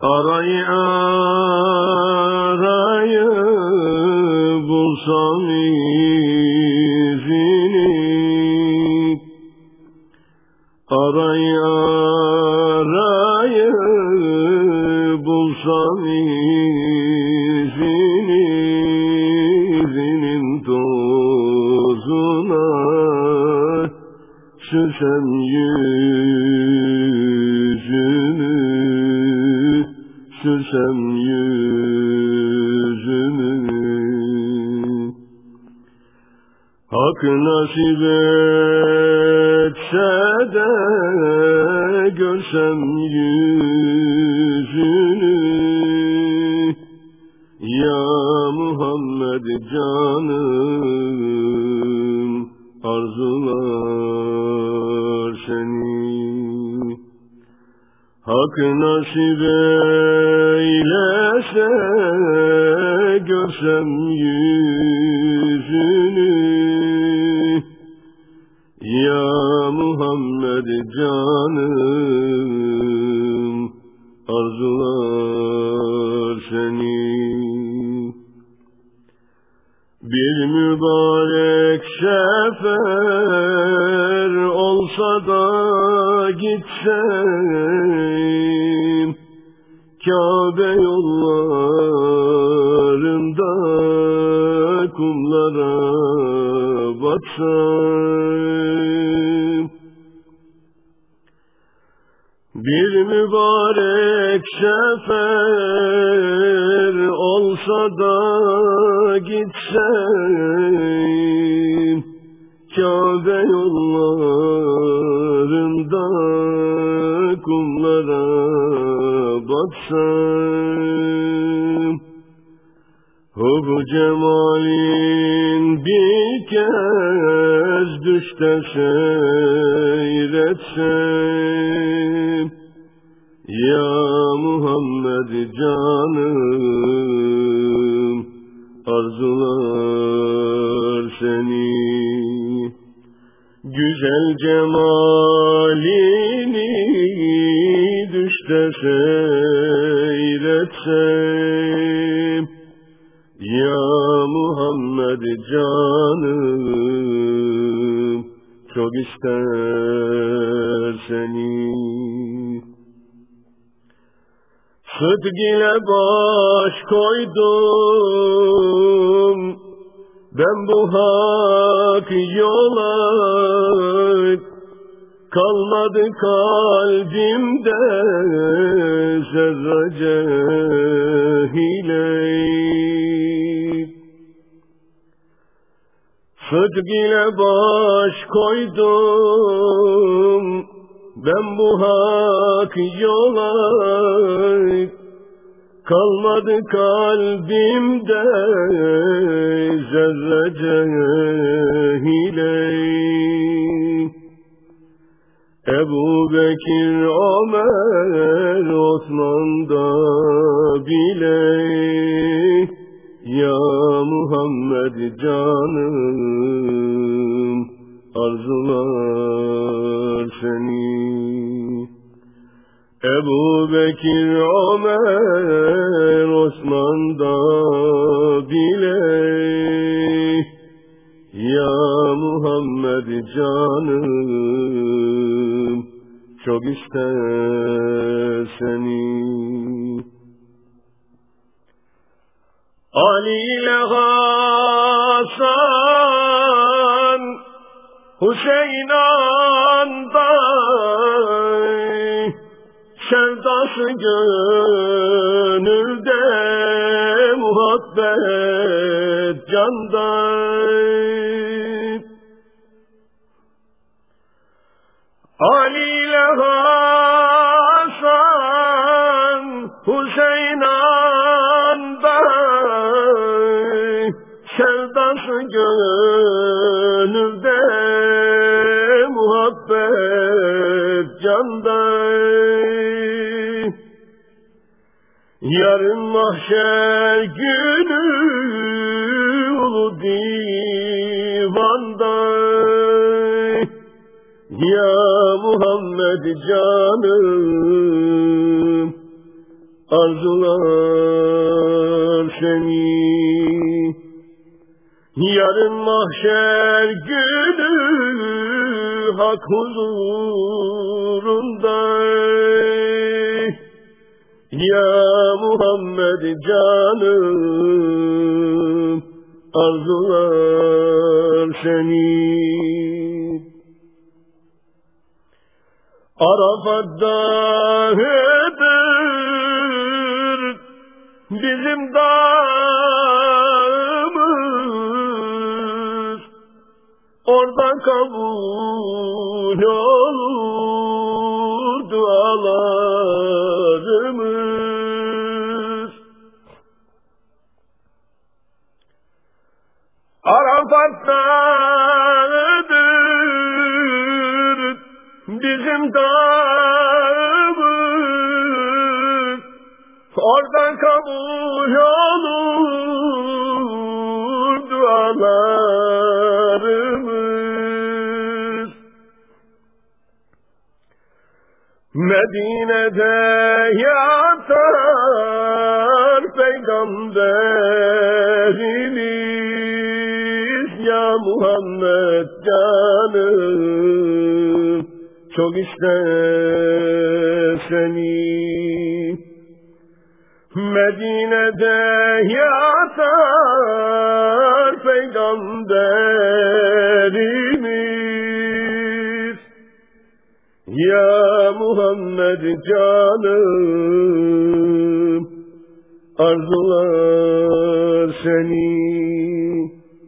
Arayı arayı bulsam izini Arayı arayı bulsam izini İzinin tozuna sürsem yüzümü sürsem yüzümü Hak nasip etse de görsem yüzünü. Ya Muhammed canım arzular seni. Hak nasip eylese görsem yüzünü. Ya Muhammed canım Kabe yollarında kumlara batsam bir mübarek sefer olsa da gitsem Kabe yollarında kumlara batsam Hubu cemalin bir kez düşte seyretsem Ya Muhammed canım arzular seni. Güzel cemalini düşte seyretsem Ya Muhammed canım çok ister seni. Sıdk ile baş koydum ben bu hak yola kalmadı kalbimde zerrece Sıdk ile baş koydum. Ben bu hak yola kalmadı kalbimde. Zerrece hile Ebu Bekir, Ömer, Osman da bile. Ya Muhammed canım arzular seni. Ebu Bekir, Ömer, Osman da bile Ya Muhammed canım çok ister Hasan Hüseyin anday Sevdası gönülde muhabbet canda Ali ile Hasan Hüseyin gönülde muhabbet canday. Yarın mahşer günü ulu divanda Ya Muhammed canım arzular seni Yarın mahşer günü hak huzurunda. Ya Muhammed canım arzular seni. Arafat dağıdır bizim dağımız kabul olur dualarımız Arafat dağıdır bizim dağımız. Orada kabul olur dualarımız Medine'de yatar peygamberimiz ya Muhammed canım çok ister seni. Medine'de yatar peygamberimiz Ya Muhammed canım. Arzular seni